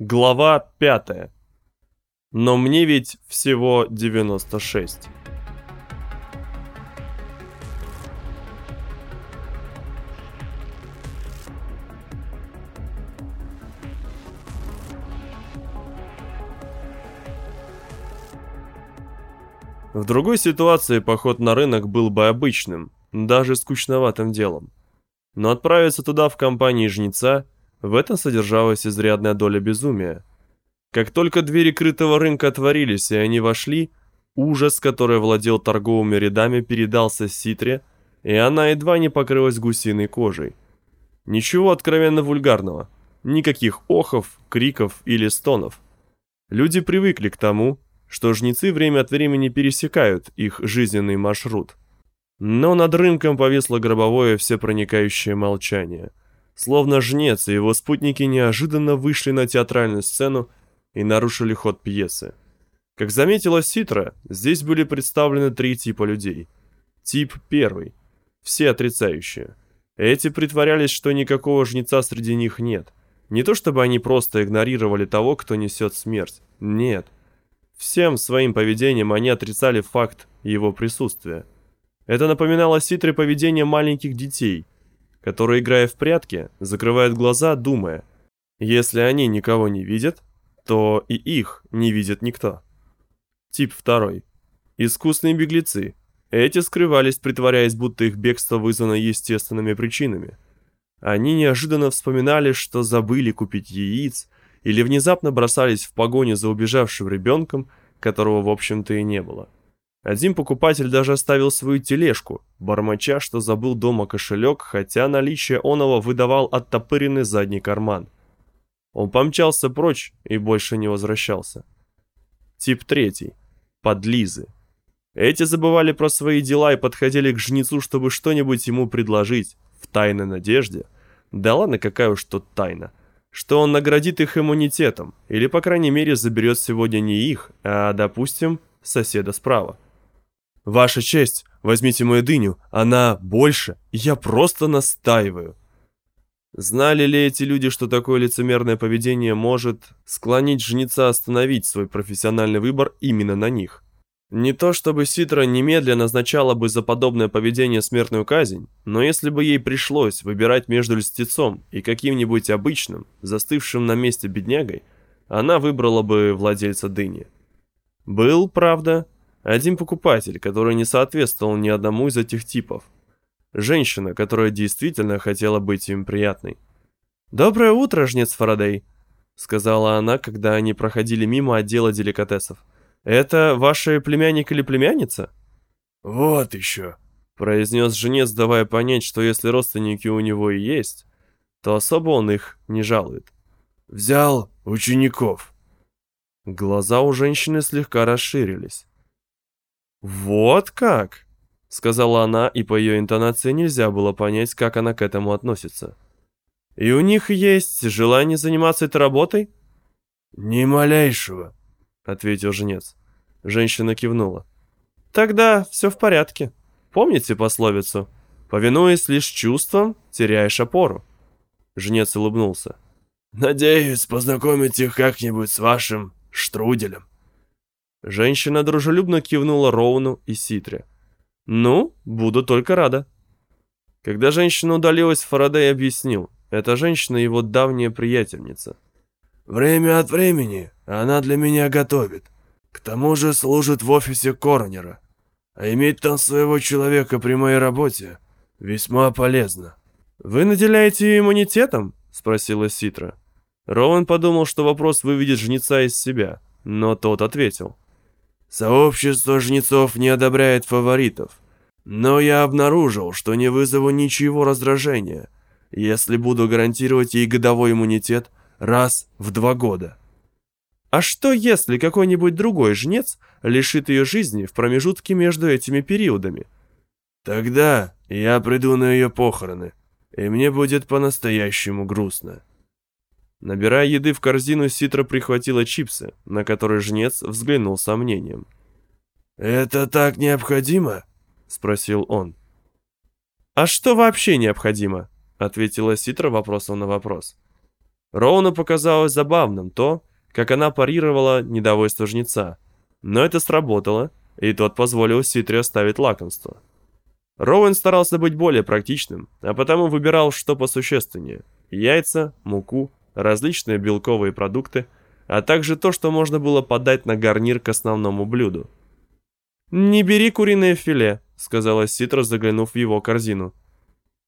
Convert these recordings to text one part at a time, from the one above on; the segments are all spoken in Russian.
Глава 5. Но мне ведь всего 96. В другой ситуации поход на рынок был бы обычным, даже скучноватым делом. Но отправиться туда в компании жнеца – в этом содержалась изрядная доля безумия. Как только двери крытого рынка отворились и они вошли, ужас, который владел торговыми рядами, передался Ситре, и она едва не покрылась гусиной кожей. Ничего откровенно вульгарного, никаких охов, криков или стонов. Люди привыкли к тому, что жнецы время от времени пересекают их жизненный маршрут. Но над рынком повисло гробовое всепроникающее молчание – Словно жнец и его спутники неожиданно вышли на театральную сцену и нарушили ход пьесы. Как заметила Ситра, здесь были представлены три типа людей. Тип первый. Все отрицающие. Эти притворялись, что никакого жнеца среди них нет. Не то чтобы они просто игнорировали того, кто несет смерть. Нет. Всем своим поведением они отрицали факт его присутствия. Это напоминало Ситре поведение маленьких детей – которые, играя в прятки, закрывают глаза, думая, если они никого не видят, то и их не видит никто. Тип второй. Искусные беглецы. Эти скрывались, притворяясь, будто их бегство вызвано естественными причинами. Они неожиданно вспоминали, что забыли купить яиц, или внезапно бросались в погоню за убежавшим ребенком, которого, в общем-то, и не было. Один покупатель даже оставил свою тележку, бормоча, что забыл дома кошелек, хотя наличие оного выдавал оттопыренный задний карман. Он помчался прочь и больше не возвращался. Тип третий. Подлизы. Эти забывали про свои дела и подходили к жнецу, чтобы что-нибудь ему предложить, в тайной надежде. Да ладно, какая уж тут тайна. Что он наградит их иммунитетом, или, по крайней мере, заберет сегодня не их, а, допустим, соседа справа. «Ваша честь, возьмите мою дыню, она больше, я просто настаиваю». Знали ли эти люди, что такое лицемерное поведение может склонить жнеца остановить свой профессиональный выбор именно на них? Не то чтобы Ситра немедленно назначала бы за подобное поведение смертную казнь, но если бы ей пришлось выбирать между льстецом и каким-нибудь обычным, застывшим на месте беднягой, она выбрала бы владельца дыни. Был, правда, один покупатель, который не соответствовал ни одному из этих типов. Женщина, которая действительно хотела быть им приятной. «Доброе утро, жнец Фарадей», — сказала она, когда они проходили мимо отдела деликатесов. «Это ваши племянник или племянница?» «Вот еще», — произнес жнец, давая понять, что если родственники у него и есть, то особо он их не жалует. «Взял учеников». Глаза у женщины слегка расширились. «Вот как?» — сказала она, и по ее интонации нельзя было понять, как она к этому относится. «И у них есть желание заниматься этой работой?» «Ни малейшего», — ответил женец. Женщина кивнула. «Тогда все в порядке. Помните пословицу? Повинуясь лишь чувствам, теряешь опору». Жнец улыбнулся. «Надеюсь познакомить их как-нибудь с вашим штруделем». Женщина дружелюбно кивнула Роуну и Ситре. «Ну, буду только рада». Когда женщина удалилась, Фарадей объяснил. Эта женщина его давняя приятельница. «Время от времени она для меня готовит. К тому же служит в офисе коронера. А иметь там своего человека при моей работе весьма полезно». «Вы наделяете ее иммунитетом?» — спросила Ситра. Роуэн подумал, что вопрос выведет жнеца из себя, но тот ответил. Сообщество жнецов не одобряет фаворитов. Но я обнаружил, что не вызову ничего раздражения, если буду гарантировать ей годовой иммунитет раз в два года. А что если какой-нибудь другой жнец лишит ее жизни в промежутке между этими периодами? Тогда я приду на ее похороны, и мне будет по-настоящему грустно. Набирая еды в корзину, Ситра прихватила чипсы, на которые жнец взглянул с сомнением. «Это так необходимо?» — спросил он. «А что вообще необходимо?» — ответила Ситра вопросом на вопрос. Роуну показалось забавным то, как она парировала недовольство жнеца. Но это сработало, и тот позволил Ситре оставить лакомство. Роуэн старался быть более практичным, а потому выбирал что посущественнее – яйца, муку, различные белковые продукты, а также то, что можно было подать на гарнир к основному блюду. «Не бери куриное филе», – сказала Ситра, заглянув в его корзину.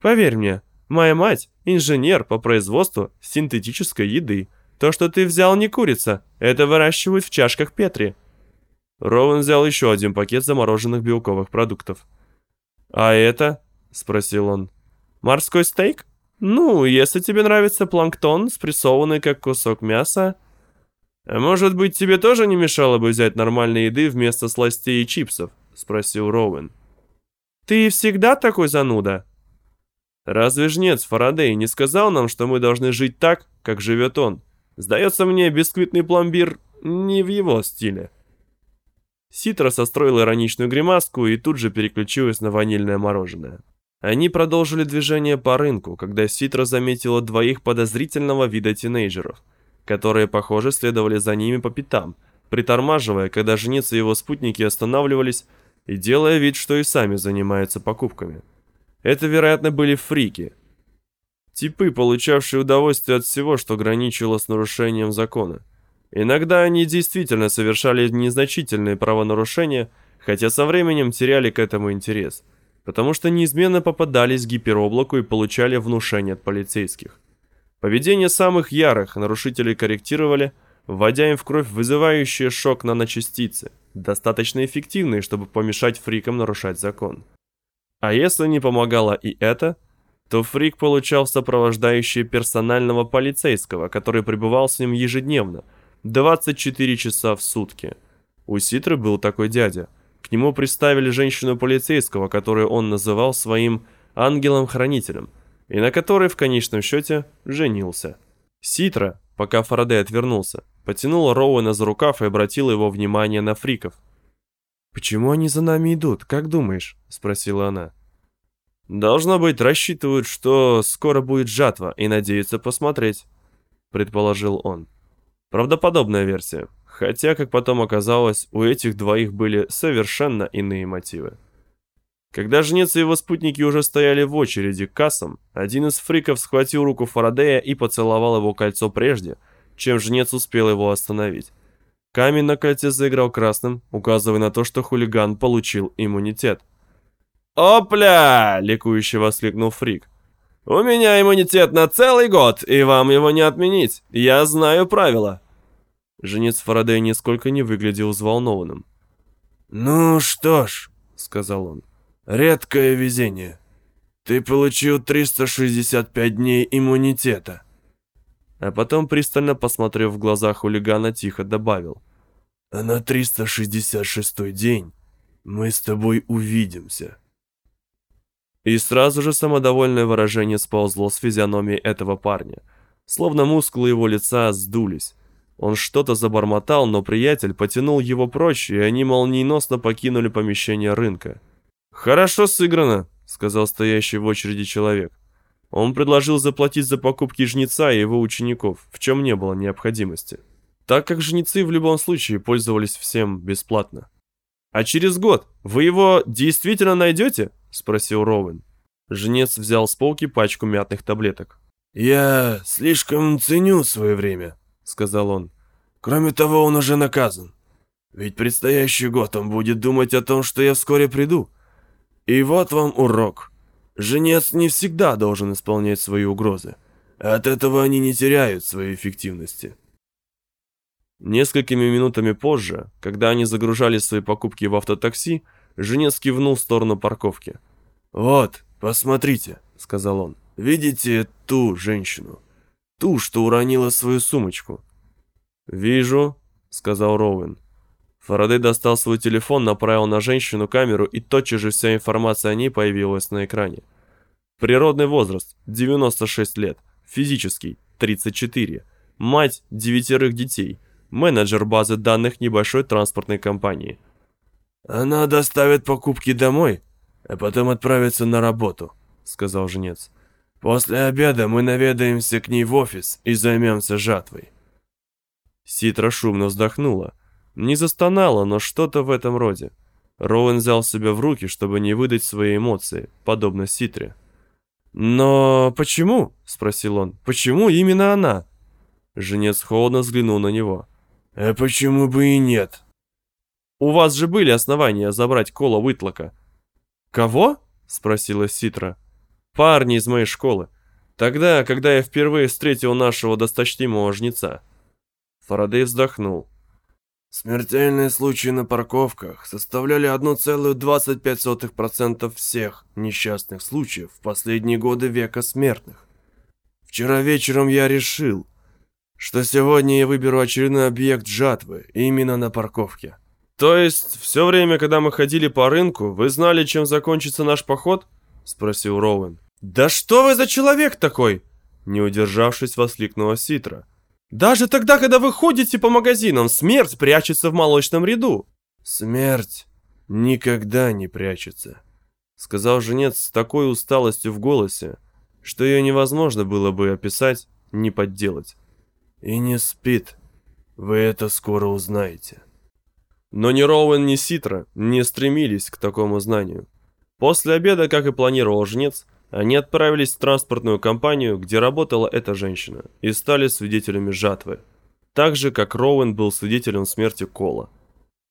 «Поверь мне, моя мать – инженер по производству синтетической еды. То, что ты взял, не курица, это выращивают в чашках Петри». Роуэн взял еще один пакет замороженных белковых продуктов. «А это?» — спросил он. «Морской стейк? Ну, если тебе нравится планктон, спрессованный как кусок мяса. А может быть, тебе тоже не мешало бы взять нормальной еды вместо сластей и чипсов?» — спросил Роуэн. «Ты всегда такой зануда?» «Разве жнец Фарадей не сказал нам, что мы должны жить так, как живет он? Сдается мне, бисквитный пломбир не в его стиле». Ситра состроила ироничную гримаску и тут же переключилась на ванильное мороженое. Они продолжили движение по рынку, когда Ситра заметила двоих подозрительного вида тинейджеров, которые, похоже, следовали за ними по пятам, притормаживая, когда жнец и его спутники останавливались и делая вид, что и сами занимаются покупками. Это, вероятно, были фрики. Типы, получавшие удовольствие от всего, что граничило с нарушением закона. Иногда они действительно совершали незначительные правонарушения, хотя со временем теряли к этому интерес, потому что неизменно попадались гипероблаку и получали внушение от полицейских. Поведение самых ярых нарушителей корректировали, вводя им в кровь вызывающие шок наночастицы, достаточно эффективные, чтобы помешать фрикам нарушать закон. А если не помогало и это, то фрик получал сопровождающие персонального полицейского, который пребывал с ним ежедневно – 24 часа в сутки. У Ситры был такой дядя. К нему приставили женщину полицейского, которую он называл своим ангелом-хранителем, и на которой в конечном счете женился. Ситра, пока Фарадей отвернулся, потянула Роуэна за рукав и обратила его внимание на фриков. «Почему они за нами идут, как думаешь?» – спросила она. «Должно быть, рассчитывают, что скоро будет жатва и надеются посмотреть», – предположил он. Правдоподобная версия, хотя, как потом оказалось, у этих двоих были совершенно иные мотивы. Когда жнец и его спутники уже стояли в очереди к кассам, один из фриков схватил руку Фарадея и поцеловал его кольцо прежде, чем жнец успел его остановить. Камень на кольце заиграл красным, указывая на то, что хулиган получил иммунитет. «Опля!» — ликующе воскликнул фрик. «У меня иммунитет на целый год, и вам его не отменить. Я знаю правила». Женец Фарадей нисколько не выглядел взволнованным. «Ну что ж», — сказал он, — «редкое везение. Ты получил 365 дней иммунитета». А потом, пристально посмотрев в глаза хулигана, тихо добавил. «А на 366 день мы с тобой увидимся». И сразу же самодовольное выражение сползло с физиономии этого парня. Словно мускулы его лица сдулись. Он что-то забормотал, но приятель потянул его прочь, и они молниеносно покинули помещение рынка. «Хорошо сыграно», — сказал стоящий в очереди человек. Он предложил заплатить за покупки жнеца и его учеников, в чем не было необходимости, так как жнецы в любом случае пользовались всем бесплатно. «А через год вы его действительно найдете?» спросил Роуэн. Жнец взял с полки пачку мятных таблеток. «Я слишком ценю свое время», — сказал он. «Кроме того, он уже наказан. Ведь предстоящий год он будет думать о том, что я вскоре приду. И вот вам урок. Женец не всегда должен исполнять свои угрозы. От этого они не теряют своей эффективности». Несколькими минутами позже, когда они загружали свои покупки в автотакси, Женец кивнул в сторону парковки. «Вот, посмотрите», — сказал он. «Видите ту женщину? Ту, что уронила свою сумочку?» «Вижу», — сказал Роуэн. Фарадей достал свой телефон, направил на женщину камеру, и тотчас же вся информация о ней появилась на экране. Природный возраст – 96 лет, физический – 34, мать – девятерых детей, менеджер базы данных небольшой транспортной компании – «Она доставит покупки домой, а потом отправится на работу», — сказал женец. После обеда мы наведаемся к ней в офис и займемся жатвой. Ситра шумно вздохнула. Не застонала, но что-то в этом роде. Роуэн взял себя в руки, чтобы не выдать свои эмоции, подобно Ситре. «Но почему?» — спросил он. «Почему именно она?» Женец холодно взглянул на него. «А почему бы и нет?» «У вас же были основания забрать Кола Уитлока». «Кого?» — спросила Ситра. «Парни из моей школы. Тогда, когда я впервые встретил нашего досточтимого жнеца». Фарадей вздохнул. Смертельные случаи на парковках составляли 1,25% всех несчастных случаев в последние годы века смертных. Вчера вечером я решил, что сегодня я выберу очередной объект жатвы именно на парковке. То есть, все время, когда мы ходили по рынку, вы знали, чем закончится наш поход? Спросил Роуэн. Да что вы за человек такой? Не удержавшись, воскликнула Ситра. Даже тогда, когда вы ходите по магазинам, смерть прячется в молочном ряду. Смерть никогда не прячется, сказал женец с такой усталостью в голосе, что ее невозможно было бы описать, не подделать. И не спит. Вы это скоро узнаете. Но ни Роуэн, ни Ситра не стремились к такому знанию. После обеда, как и планировал жнец, они отправились в транспортную компанию, где работала эта женщина, и стали свидетелями жатвы. Так же, как Роуэн был свидетелем смерти Кола.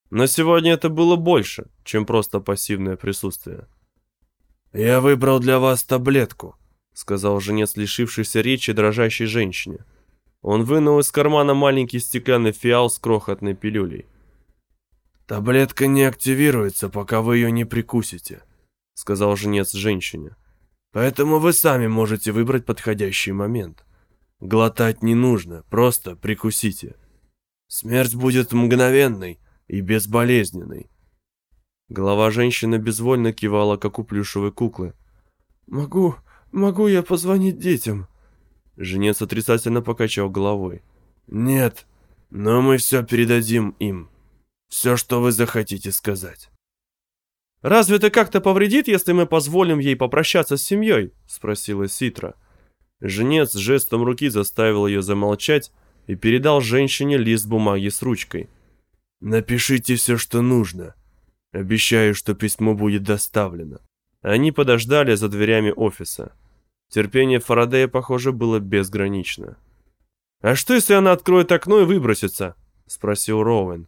Но сегодня это было больше, чем просто пассивное присутствие. «Я выбрал для вас таблетку», — сказал женец лишившейся речи дрожащей женщине. Он вынул из кармана маленький стеклянный фиал с крохотной пилюлей. «Таблетка не активируется, пока вы ее не прикусите», — сказал женец женщине. Поэтому вы сами можете выбрать подходящий момент. Глотать не нужно, просто прикусите. Смерть будет мгновенной и безболезненной. Голова женщины безвольно кивала, как у плюшевой куклы. «Могу, могу я позвонить детям?» Женец отрицательно покачал головой. «Нет, но мы все передадим им. Все, что вы захотите сказать». «Разве это как-то повредит, если мы позволим ей попрощаться с семьей?» – спросила Ситра. Женец жестом руки заставил ее замолчать и передал женщине лист бумаги с ручкой. «Напишите все, что нужно. Обещаю, что письмо будет доставлено». Они подождали за дверями офиса. Терпение Фарадея, похоже, было безгранично. «А что, если она откроет окно и выбросится?» – спросил Роуэн.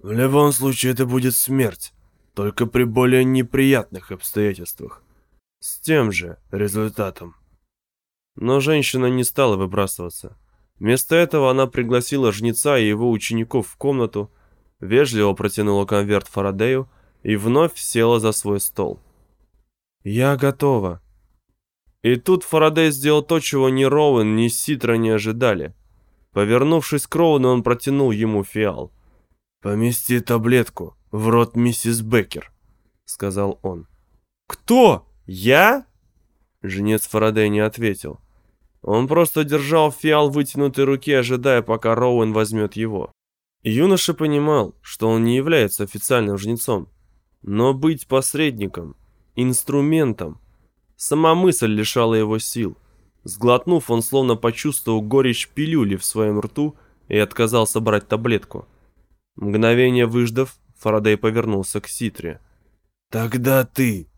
«В любом случае, это будет смерть только при более неприятных обстоятельствах. С тем же результатом. Но женщина не стала выбрасываться. Вместо этого она пригласила жнеца и его учеников в комнату, вежливо протянула конверт Фарадею и вновь села за свой стол. «Я готова». И тут Фарадей сделал то, чего ни Роуэн, ни Ситра не ожидали. Повернувшись к Роуэну, он протянул ему фиал. «Помести таблетку в рот миссис Беккер», — сказал он. «Кто? Я?» Женец Фарадей не ответил. Он просто держал фиал в вытянутой руке, ожидая, пока Роуэн возьмет его. Юноша понимал, что он не является официальным жнецом, но быть посредником, инструментом, сама мысль лишала его сил. Сглотнув, он словно почувствовал горечь пилюли в своем рту и отказался брать таблетку. Мгновение выждав, Фарадей повернулся к Ситре. «Тогда ты...»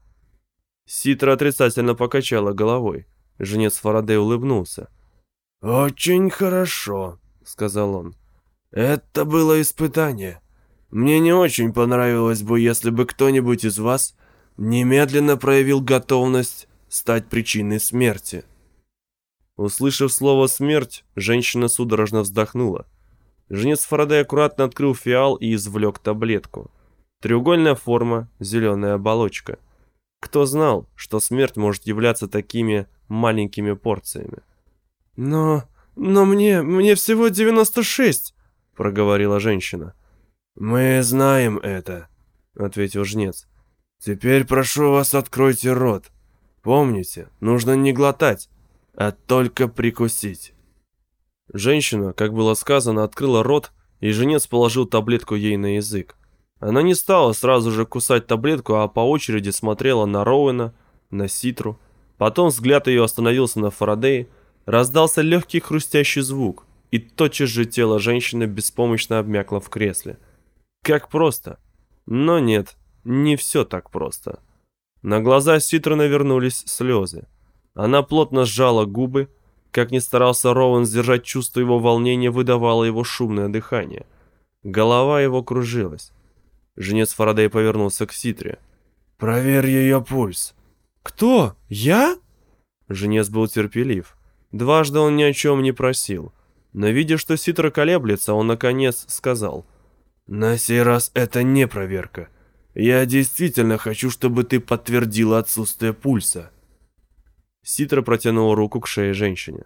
Ситра отрицательно покачала головой. Женец Фарадей улыбнулся. «Очень хорошо», — сказал он. «Это было испытание. Мне не очень понравилось бы, если бы кто-нибудь из вас немедленно проявил готовность стать причиной смерти». Услышав слово «смерть», женщина судорожно вздохнула. Жнец Фарадей аккуратно открыл фиал и извлек таблетку. Треугольная форма, зеленая оболочка. Кто знал, что смерть может являться такими маленькими порциями? «Но... но мне... мне всего 96!» — проговорила женщина. «Мы знаем это», — ответил жнец. «Теперь прошу вас, откройте рот. Помните, нужно не глотать, а только прикусить». Женщина, как было сказано, открыла рот, и женец положил таблетку ей на язык. Она не стала сразу же кусать таблетку, а по очереди смотрела на Роуэна, на Ситру Потом взгляд ее остановился на Фарадее, раздался легкий хрустящий звук, и тотчас же тело женщины беспомощно обмякло в кресле. Как просто. Но нет, не все так просто. На глаза Ситра навернулись слезы. Она плотно сжала губы, как ни старался Роуэн сдержать чувство его волнения, выдавало его шумное дыхание. Голова его кружилась. Женец Фарадей повернулся к Ситре. «Проверь ее пульс». «Кто? Я?» Женец был терпелив. Дважды он ни о чем не просил. Но видя, что Ситра колеблется, он наконец сказал. «На сей раз это не проверка. Я действительно хочу, чтобы ты подтвердила отсутствие пульса». Ситра протянул руку к шее женщине.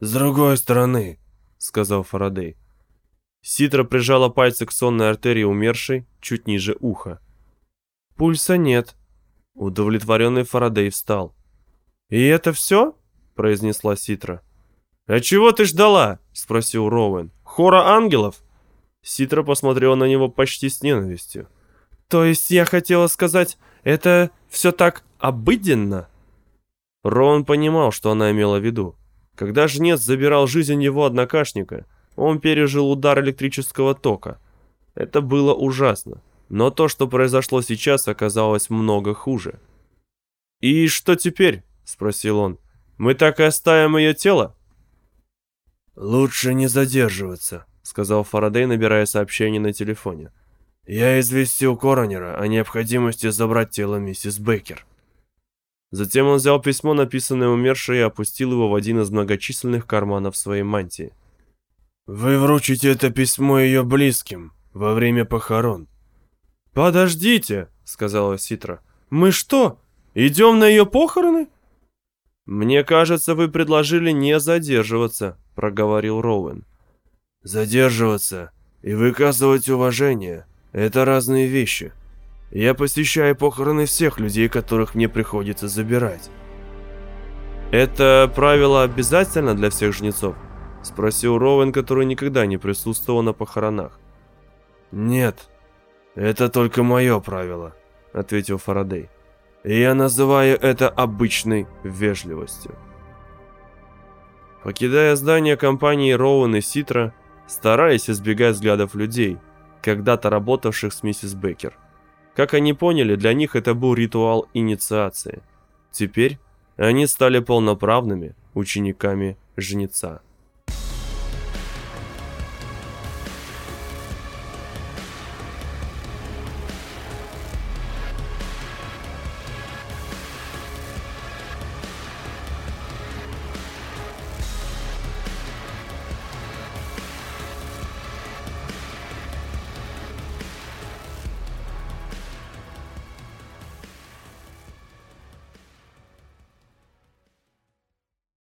«С другой стороны», — сказал Фарадей. Ситра прижала пальцы к сонной артерии умершей, чуть ниже уха. «Пульса нет». Удовлетворенный Фарадей встал. «И это все?» — произнесла Ситра. «А чего ты ждала?» — спросил Роуэн. «Хора ангелов?» Ситра посмотрела на него почти с ненавистью. «То есть я хотела сказать, это все так обыденно?» Роуэн понимал, что она имела в виду. Когда жнец забирал жизнь его однокашника, он пережил удар электрического тока. Это было ужасно, но то, что произошло сейчас, оказалось много хуже. «И что теперь?» — спросил он. «Мы так и оставим ее тело?» «Лучше не задерживаться», — сказал Фарадей, набирая сообщение на телефоне. «Я известил Коронера о необходимости забрать тело миссис Бейкер». Затем он взял письмо, написанное умершей, и опустил его в один из многочисленных карманов своей мантии. «Вы вручите это письмо ее близким во время похорон». «Подождите», — сказала Ситра. «Мы что, идем на ее похороны?» «Мне кажется, вы предложили не задерживаться», — проговорил Роуэн. «Задерживаться и выказывать уважение — это разные вещи. Я посещаю похороны всех людей, которых мне приходится забирать». «Это правило обязательно для всех жнецов?» — спросил Роуэн, который никогда не присутствовал на похоронах. «Нет, это только мое правило», — ответил Фарадей. И я называю это обычной вежливостью. Покидая здание компании Роуэн и Ситра, старались избегать взглядов людей, когда-то работавших с миссис Беккер. Как они поняли, для них это был ритуал инициации. Теперь они стали полноправными учениками жнеца.